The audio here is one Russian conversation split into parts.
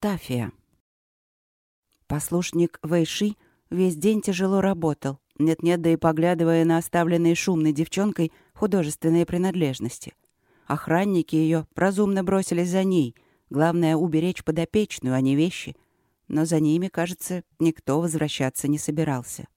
Тафия. Послушник Вэйши весь день тяжело работал, нет-нет, да и поглядывая на оставленные шумной девчонкой художественные принадлежности. Охранники ее разумно бросились за ней. Главное — уберечь подопечную, а не вещи. Но за ними, кажется, никто возвращаться не собирался.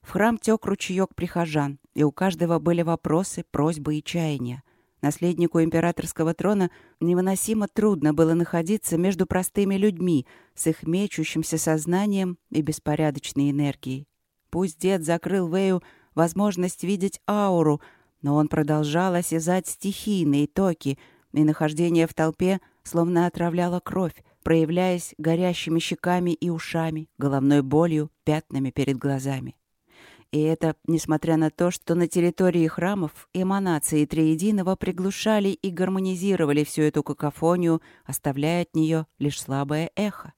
В храм тек ручеек прихожан, и у каждого были вопросы, просьбы и чаяния. Наследнику императорского трона невыносимо трудно было находиться между простыми людьми с их мечущимся сознанием и беспорядочной энергией. Пусть дед закрыл Вэю возможность видеть ауру, но он продолжал осязать стихийные токи, и нахождение в толпе словно отравляло кровь, проявляясь горящими щеками и ушами, головной болью, пятнами перед глазами. И это несмотря на то, что на территории храмов эманации Триединого приглушали и гармонизировали всю эту какофонию, оставляя от нее лишь слабое эхо.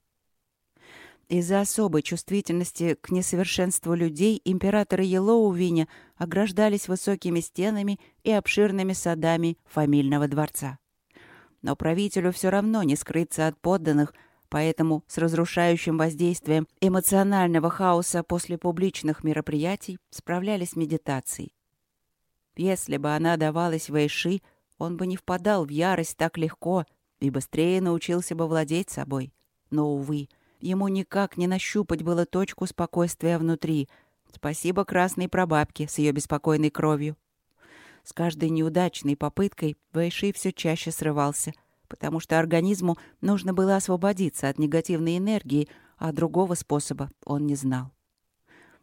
Из-за особой чувствительности к несовершенству людей императоры Елоувиня ограждались высокими стенами и обширными садами фамильного дворца. Но правителю все равно не скрыться от подданных – Поэтому с разрушающим воздействием эмоционального хаоса после публичных мероприятий справлялись медитацией. Если бы она давалась Вэйши, он бы не впадал в ярость так легко и быстрее научился бы владеть собой. Но, увы, ему никак не нащупать было точку спокойствия внутри. Спасибо красной прабабке с ее беспокойной кровью. С каждой неудачной попыткой Вэйши все чаще срывался — потому что организму нужно было освободиться от негативной энергии, а другого способа он не знал.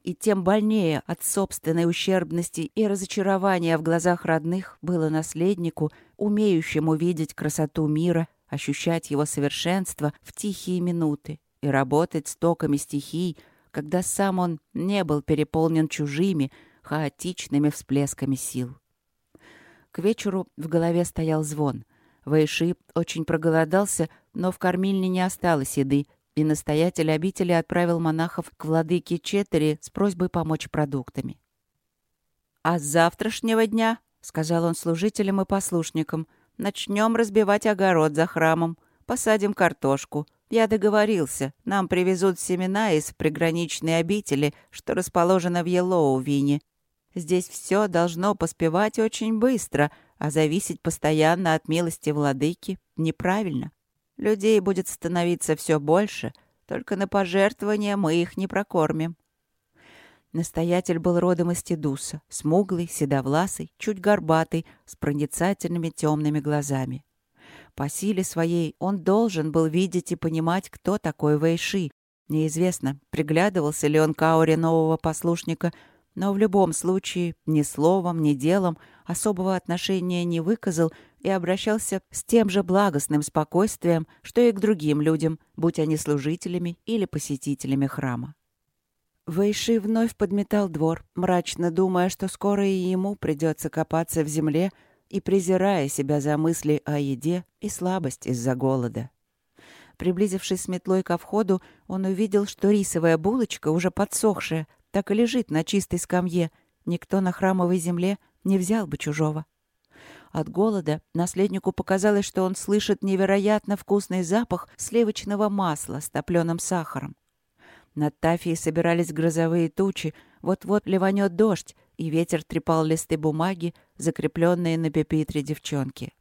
И тем больнее от собственной ущербности и разочарования в глазах родных было наследнику, умеющему видеть красоту мира, ощущать его совершенство в тихие минуты и работать с токами стихий, когда сам он не был переполнен чужими, хаотичными всплесками сил. К вечеру в голове стоял звон — Вэйши очень проголодался, но в кормильне не осталось еды, и настоятель обители отправил монахов к владыке Четери с просьбой помочь продуктами. «А с завтрашнего дня, — сказал он служителям и послушникам, — начнем разбивать огород за храмом, посадим картошку. Я договорился, нам привезут семена из приграничной обители, что расположено в Елоувине. Здесь все должно поспевать очень быстро — а зависеть постоянно от милости владыки неправильно. Людей будет становиться все больше, только на пожертвования мы их не прокормим. Настоятель был родом из Тедуса, смуглый, седовласый, чуть горбатый, с проницательными темными глазами. По силе своей он должен был видеть и понимать, кто такой Вэйши. Неизвестно, приглядывался ли он к ауре нового послушника, но в любом случае ни словом, ни делом особого отношения не выказал и обращался с тем же благостным спокойствием, что и к другим людям, будь они служителями или посетителями храма. Вэйши вновь подметал двор, мрачно думая, что скоро и ему придется копаться в земле и презирая себя за мысли о еде и слабость из-за голода. Приблизившись с метлой ко входу, он увидел, что рисовая булочка, уже подсохшая, так и лежит на чистой скамье. Никто на храмовой земле не взял бы чужого. От голода наследнику показалось, что он слышит невероятно вкусный запах сливочного масла с топленым сахаром. Над Тафией собирались грозовые тучи, вот-вот ливанет дождь, и ветер трепал листы бумаги, закрепленные на пепитре девчонки.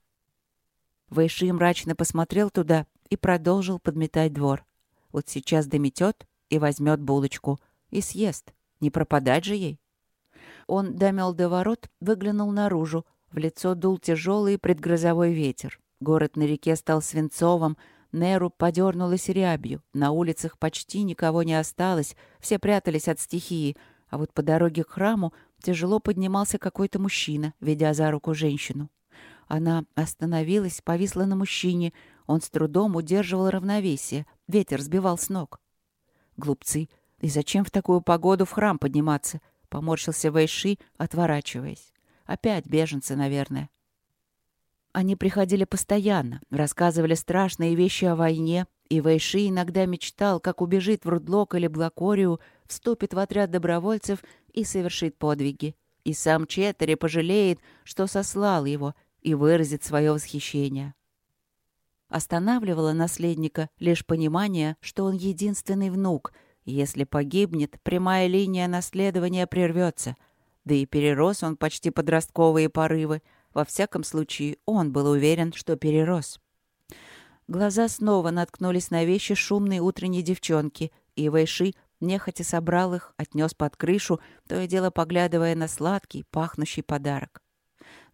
Вэйши мрачно посмотрел туда и продолжил подметать двор. Вот сейчас дометет и возьмет булочку и съест. Не пропадать же ей. Он домел до ворот, выглянул наружу. В лицо дул тяжелый предгрозовой ветер. Город на реке стал свинцовым, Неру подернулась рябью. На улицах почти никого не осталось, все прятались от стихии. А вот по дороге к храму тяжело поднимался какой-то мужчина, ведя за руку женщину. Она остановилась, повисла на мужчине. Он с трудом удерживал равновесие. Ветер сбивал с ног. Глупцы, и зачем в такую погоду в храм подниматься? Поморщился Вэйши, отворачиваясь. Опять беженцы, наверное. Они приходили постоянно, рассказывали страшные вещи о войне, и Вэйши иногда мечтал, как убежит в Рудлок или Блакорию, вступит в отряд добровольцев и совершит подвиги. И сам Четтери пожалеет, что сослал его, и выразит свое восхищение. Останавливало наследника лишь понимание, что он единственный внук. Если погибнет, прямая линия наследования прервется. Да и перерос он почти подростковые порывы. Во всяком случае, он был уверен, что перерос. Глаза снова наткнулись на вещи шумной утренней девчонки, и Вэйши нехотя собрал их, отнес под крышу, то и дело поглядывая на сладкий, пахнущий подарок.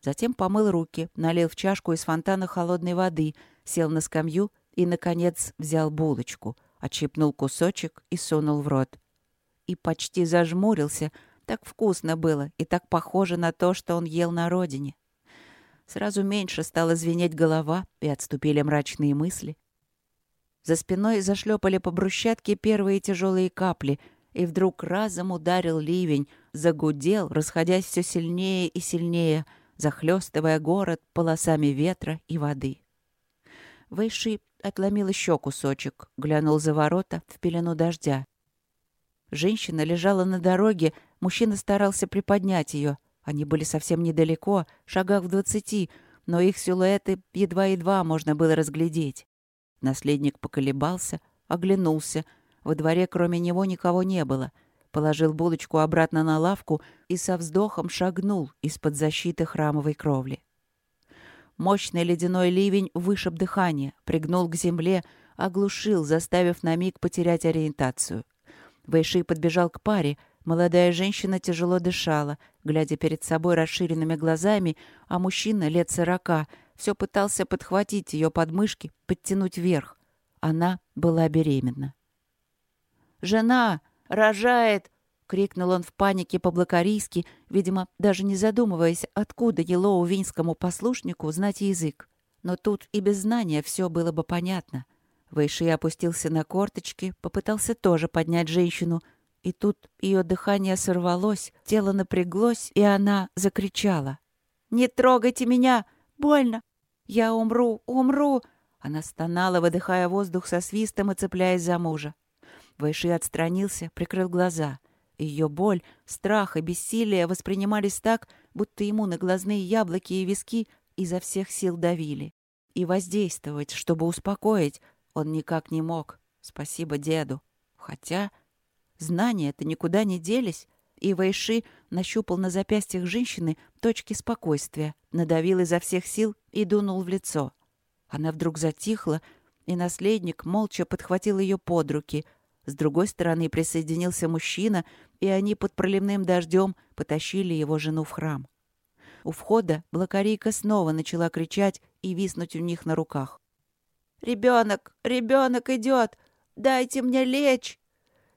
Затем помыл руки, налил в чашку из фонтана холодной воды, сел на скамью и, наконец, взял булочку, отщипнул кусочек и сунул в рот. И почти зажмурился. Так вкусно было и так похоже на то, что он ел на родине. Сразу меньше стала звенеть голова, и отступили мрачные мысли. За спиной зашлепали по брусчатке первые тяжелые капли, и вдруг разом ударил ливень, загудел, расходясь все сильнее и сильнее, захлестывая город полосами ветра и воды. Вэйши отломил еще кусочек, глянул за ворота в пелену дождя. Женщина лежала на дороге, мужчина старался приподнять ее — они были совсем недалеко, шагах в двадцати, но их силуэты едва-едва можно было разглядеть. Наследник поколебался, оглянулся. Во дворе кроме него никого не было. Положил булочку обратно на лавку и со вздохом шагнул из-под защиты храмовой кровли. Мощный ледяной ливень вышиб дыхание, пригнул к земле, оглушил, заставив на миг потерять ориентацию. Вэйши подбежал к паре — Молодая женщина тяжело дышала, глядя перед собой расширенными глазами, а мужчина лет сорока все пытался подхватить ее подмышки, подтянуть вверх. Она была беременна. «Жена! Рожает!» — крикнул он в панике по-блокарийски, видимо, даже не задумываясь, откуда Елоу винскому послушнику знать язык. Но тут и без знания все было бы понятно. Вэйши опустился на корточки, попытался тоже поднять женщину — и тут ее дыхание сорвалось, тело напряглось, и она закричала. «Не трогайте меня! Больно! Я умру, умру!» Она стонала, выдыхая воздух со свистом и цепляясь за мужа. Вайши отстранился, прикрыл глаза. Ее боль, страх и бессилие воспринимались так, будто ему на глазные яблоки и виски изо всех сил давили. И воздействовать, чтобы успокоить, он никак не мог. Спасибо деду. Хотя Знания-то никуда не делись, и Вайши нащупал на запястьях женщины точки спокойствия, надавил изо всех сил и дунул в лицо. Она вдруг затихла, и наследник молча подхватил ее под руки. С другой стороны присоединился мужчина, и они под проливным дождем потащили его жену в храм. У входа блокарийка снова начала кричать и виснуть у них на руках. «Ребенок! Ребенок идет! Дайте мне лечь!»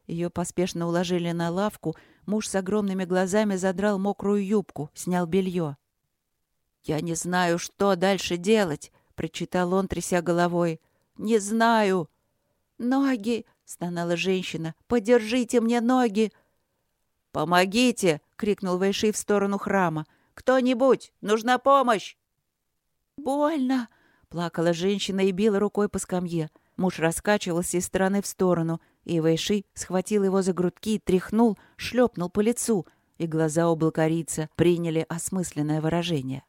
Ее поспешно уложили на лавку. Муж с огромными глазами задрал мокрую юбку, снял белье. «Я не знаю, что дальше делать», — прочитал он, тряся головой. «Не знаю». «Ноги!» — стонала женщина. «Подержите мне ноги!» «Помогите!» — крикнул Вайши в сторону храма. «Кто-нибудь! Нужна помощь!» «Больно!» — плакала женщина и била рукой по скамье. Муж раскачивался из стороны в сторону — и Вэйши схватил его за грудки, тряхнул, шлепнул по лицу, и глаза у блокарица приняли осмысленное выражение.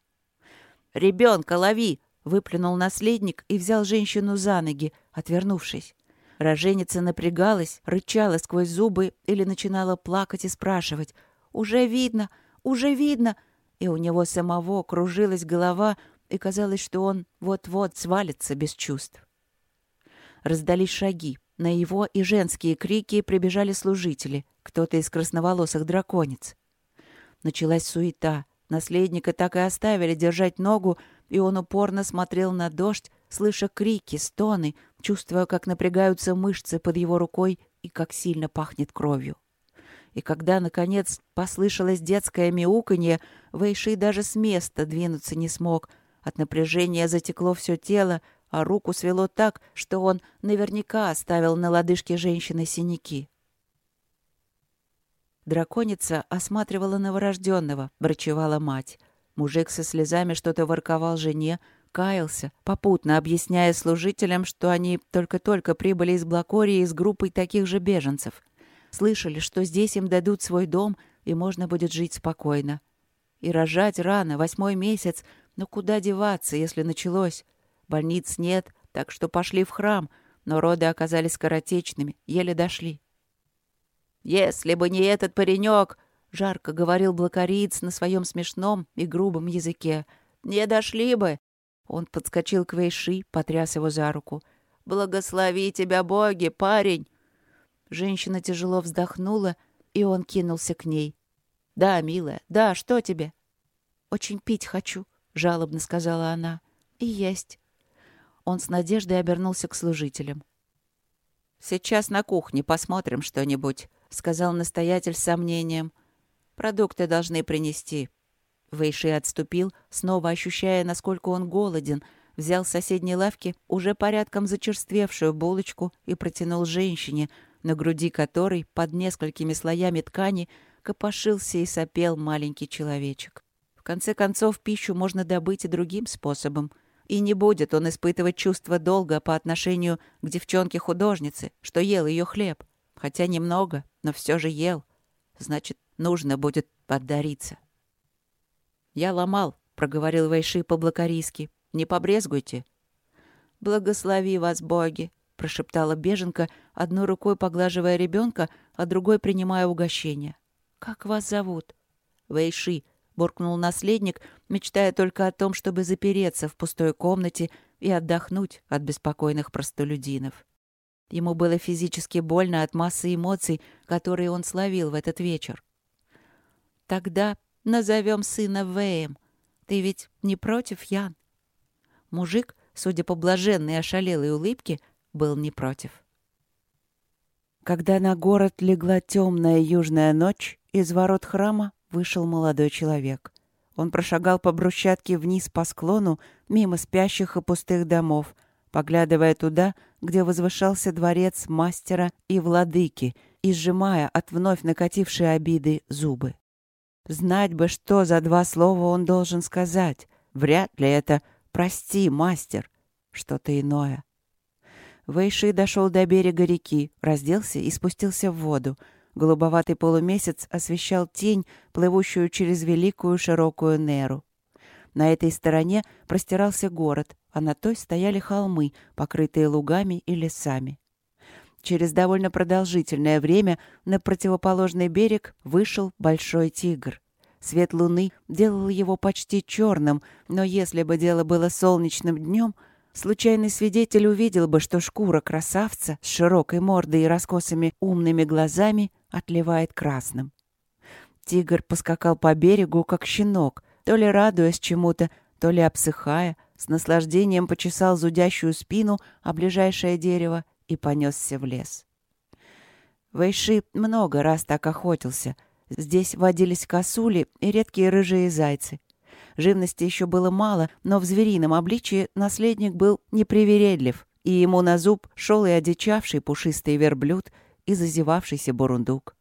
«Ребенка лови!» — выплюнул наследник и взял женщину за ноги, отвернувшись. Роженица напрягалась, рычала сквозь зубы или начинала плакать и спрашивать. «Уже видно! Уже видно!» И у него самого кружилась голова, и казалось, что он вот-вот свалится без чувств. Раздались шаги. На его и женские крики прибежали служители, кто-то из красноволосых драконец. Началась суета. Наследника так и оставили держать ногу, и он упорно смотрел на дождь, слыша крики, стоны, чувствуя, как напрягаются мышцы под его рукой и как сильно пахнет кровью. И когда, наконец, послышалось детское мяуканье, Вэйши даже с места двинуться не смог. От напряжения затекло все тело, а руку свело так, что он наверняка оставил на лодыжке женщины синяки. Драконица осматривала новорожденного, брачевала мать. Мужик со слезами что-то ворковал жене, каялся, попутно объясняя служителям, что они только-только прибыли из Блакории с группой таких же беженцев. Слышали, что здесь им дадут свой дом, и можно будет жить спокойно. И рожать рано, восьмой месяц, но куда деваться, если началось? Больниц нет, Так что пошли в храм, но роды оказались скоротечными, еле дошли. «Если бы не этот паренек!» — жарко говорил блокариец на своем смешном и грубом языке. «Не дошли бы!» Он подскочил к Вейши, потряс его за руку. «Благослови тебя, боги, парень!» Женщина тяжело вздохнула, и он кинулся к ней. «Да, милая, да, что тебе?» «Очень пить хочу», — жалобно сказала она. «И есть». Он с надеждой обернулся к служителям. «Сейчас на кухне посмотрим что-нибудь», — сказал настоятель с сомнением. «Продукты должны принести». Вейши отступил, снова ощущая, насколько он голоден, взял с соседней лавки уже порядком зачерствевшую булочку и протянул женщине, на груди которой под несколькими слоями ткани копошился и сопел маленький человечек. В конце концов, пищу можно добыть и другим способом. И не будет он испытывать чувство долга по отношению к девчонке-художнице, что ел ее хлеб. Хотя немного, но все же ел. Значит, нужно будет поддариться. «Я ломал», — проговорил Вайши по-блокарийски. «Не побрезгуйте». «Благослови вас, боги», — прошептала беженка, одной рукой поглаживая ребенка, а другой принимая угощение. «Как вас зовут?» «Вэйши», — буркнул наследник, мечтая только о том, чтобы запереться в пустой комнате и отдохнуть от беспокойных простолюдинов. Ему было физически больно от массы эмоций, которые он словил в этот вечер. «Тогда назовем сына Вэем. Ты ведь не против, Ян?» Мужик, судя по блаженной ошалелой улыбке, был не против. Когда на город легла темная южная ночь, из ворот храма вышел молодой человек. Он прошагал по брусчатке вниз по склону, мимо спящих и пустых домов, поглядывая туда, где возвышался дворец мастера и владыки, и сжимая от вновь накатившей обиды зубы. Знать бы, что за два слова он должен сказать. Вряд ли это «прости, мастер», что-то иное. Вэйши дошел до берега реки, разделся и спустился в воду. Голубоватый полумесяц освещал тень, плывущую через великую широкую Неру. На этой стороне простирался город, а на той стояли холмы, покрытые лугами и лесами. Через довольно продолжительное время на противоположный берег вышел большой тигр. Свет луны делал его почти черным, но если бы дело было солнечным днем — Случайный свидетель увидел бы, что шкура красавца с широкой мордой и раскосыми умными глазами отливает красным. Тигр поскакал по берегу, как щенок, то ли радуясь чему-то, то ли обсыхая, с наслаждением почесал зудящую спину о ближайшее дерево и понесся в лес. Вайши много раз так охотился. Здесь водились косули и редкие рыжие зайцы. Живности еще было мало, но в зверином обличии наследник был непривередлив, и ему на зуб шел и одичавший пушистый верблюд, и зазевавшийся бурундук.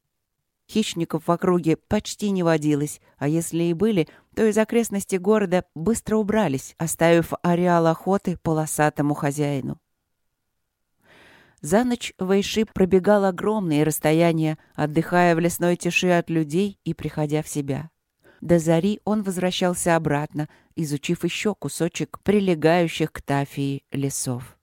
Хищников в округе почти не водилось, а если и были, то из окрестностей города быстро убрались, оставив ареал охоты полосатому хозяину. За ночь Вайши пробегал огромные расстояния, отдыхая в лесной тиши от людей и приходя в себя. До зари он возвращался обратно, изучив еще кусочек прилегающих к Тафии лесов.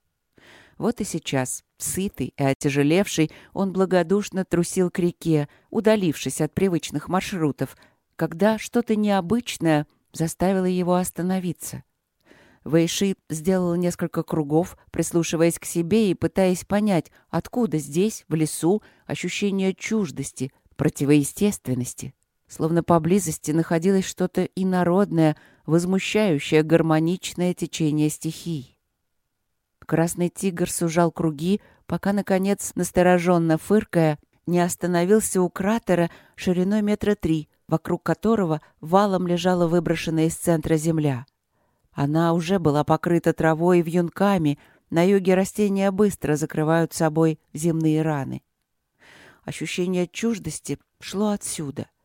Вот и сейчас, сытый и отяжелевший, он благодушно трусил к реке, удалившись от привычных маршрутов, когда что-то необычное заставило его остановиться. Вэйши сделал несколько кругов, прислушиваясь к себе и пытаясь понять, откуда здесь, в лесу, ощущение чуждости, противоестественности словно поблизости находилось что-то инородное, возмущающее гармоничное течение стихий. Красный тигр сужал круги, пока, наконец, настороженно фыркая, не остановился у кратера шириной метра три, вокруг которого валом лежала выброшенная из центра земля. Она уже была покрыта травой и вьюнками, на юге растения быстро закрывают собой земные раны. Ощущение чуждости шло отсюда —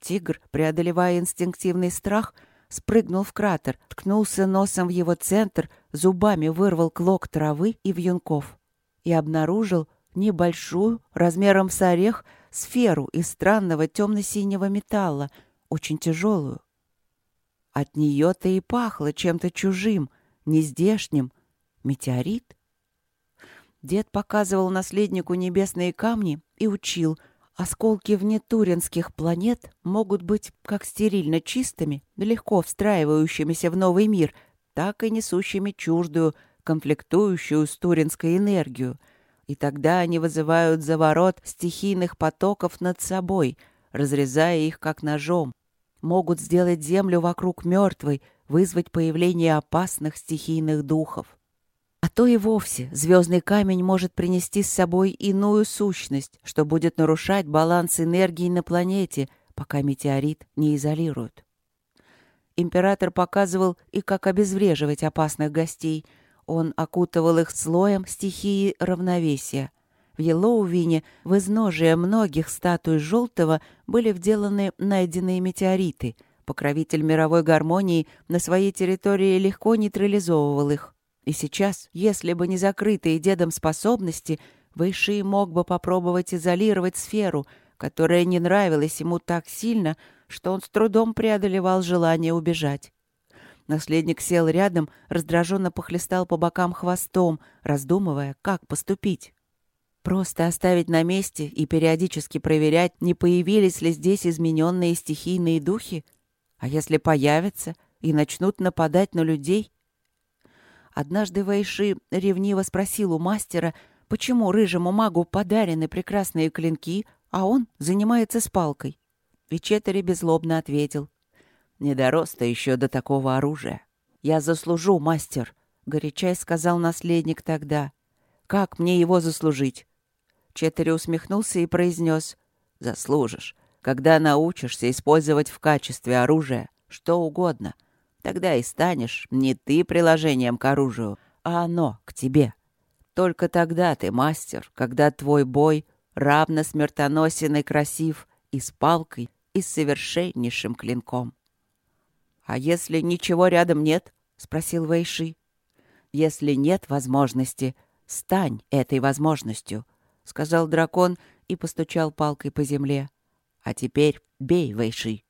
Тигр, преодолевая инстинктивный страх, спрыгнул в кратер, ткнулся носом в его центр, зубами вырвал клок травы и вьюнков и обнаружил небольшую, размером с орех, сферу из странного темно-синего металла, очень тяжелую. От нее-то и пахло чем-то чужим, нездешним, Метеорит? Дед показывал наследнику небесные камни и учил, осколки внетуринских планет могут быть как стерильно чистыми, легко встраивающимися в новый мир, так и несущими чуждую, конфликтующую с туринской энергию. И тогда они вызывают заворот стихийных потоков над собой, разрезая их как ножом. Могут сделать землю вокруг мертвой, вызвать появление опасных стихийных духов. А то и вовсе звездный камень может принести с собой иную сущность, что будет нарушать баланс энергии на планете, пока метеорит не изолируют. Император показывал и как обезвреживать опасных гостей. Он окутывал их слоем стихии равновесия. В Елоувине в изножие многих статуй желтого были вделаны найденные метеориты. Покровитель мировой гармонии на своей территории легко нейтрализовывал их. И сейчас, если бы не закрытые дедом способности, Вэйши мог бы попробовать изолировать сферу, которая не нравилась ему так сильно, что он с трудом преодолевал желание убежать. Наследник сел рядом, раздраженно похлестал по бокам хвостом, раздумывая, как поступить. Просто оставить на месте и периодически проверять, не появились ли здесь измененные стихийные духи? А если появятся и начнут нападать на людей? Однажды Вэйши ревниво спросил у мастера, почему рыжему магу подарены прекрасные клинки, а он занимается с палкой. Вичетери беззлобно ответил. «Не еще до такого оружия. Я заслужу, мастер», — горячай сказал наследник тогда. «Как мне его заслужить?» Четери усмехнулся и произнес. «Заслужишь, когда научишься использовать в качестве оружия что угодно — Тогда и станешь не ты приложением к оружию, а оно к тебе. Только тогда ты мастер, когда твой бой равно смертоносен и красив и с палкой, и с совершеннейшим клинком. «А если ничего рядом нет?» — спросил Вэйши. «Если нет возможности, стань этой возможностью», — сказал дракон и постучал палкой по земле. «А теперь бей, Вэйши».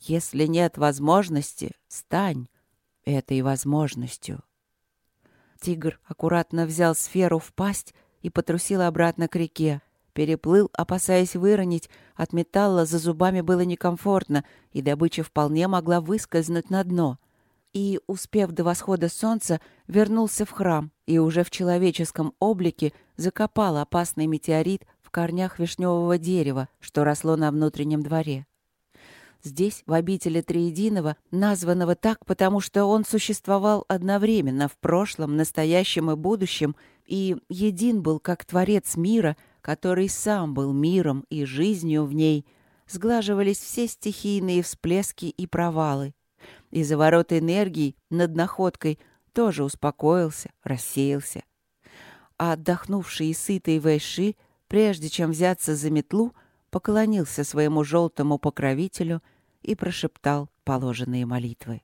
Если нет возможности, стань этой возможностью. Тигр аккуратно взял сферу в пасть и потрусил обратно к реке. Переплыл, опасаясь выронить. От металла за зубами было некомфортно, и добыча вполне могла выскользнуть на дно. И, успев до восхода солнца, вернулся в храм и уже в человеческом облике закопал опасный метеорит в корнях вишневого дерева, что росло на внутреннем дворе. Здесь, в обители Триединого, названного так, потому что он существовал одновременно в прошлом, настоящем и будущем, и един был как творец мира, который сам был миром и жизнью в ней, сглаживались все стихийные всплески и провалы. И заворот энергии над находкой тоже успокоился, рассеялся. А отдохнувший и сытый Вэйши, прежде чем взяться за метлу, — поклонился своему желтому покровителю и прошептал положенные молитвы.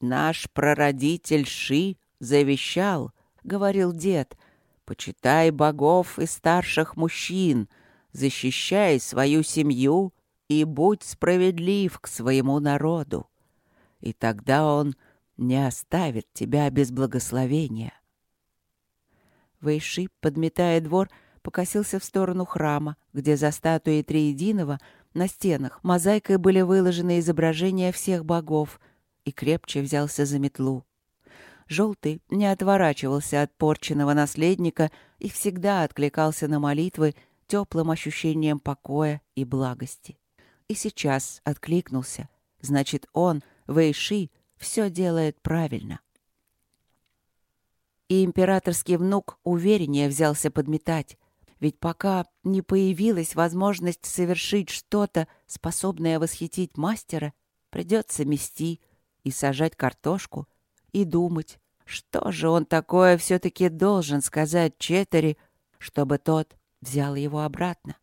«Наш прародитель Ши завещал, — говорил дед, — почитай богов и старших мужчин, защищай свою семью и будь справедлив к своему народу. И тогда он не оставит тебя без благословения». Вэйши, подметая двор, — покосился в сторону храма, где за статуей Триединого на стенах мозаикой были выложены изображения всех богов, и крепче взялся за метлу. Желтый не отворачивался от порченного наследника и всегда откликался на молитвы теплым ощущением покоя и благости. И сейчас откликнулся. Значит, он, Вэйши, все делает правильно. И императорский внук увереннее взялся подметать, ведь пока не появилась возможность совершить что-то, способное восхитить мастера, придется мести и сажать картошку, и думать, что же он такое все-таки должен сказать Четери, чтобы тот взял его обратно.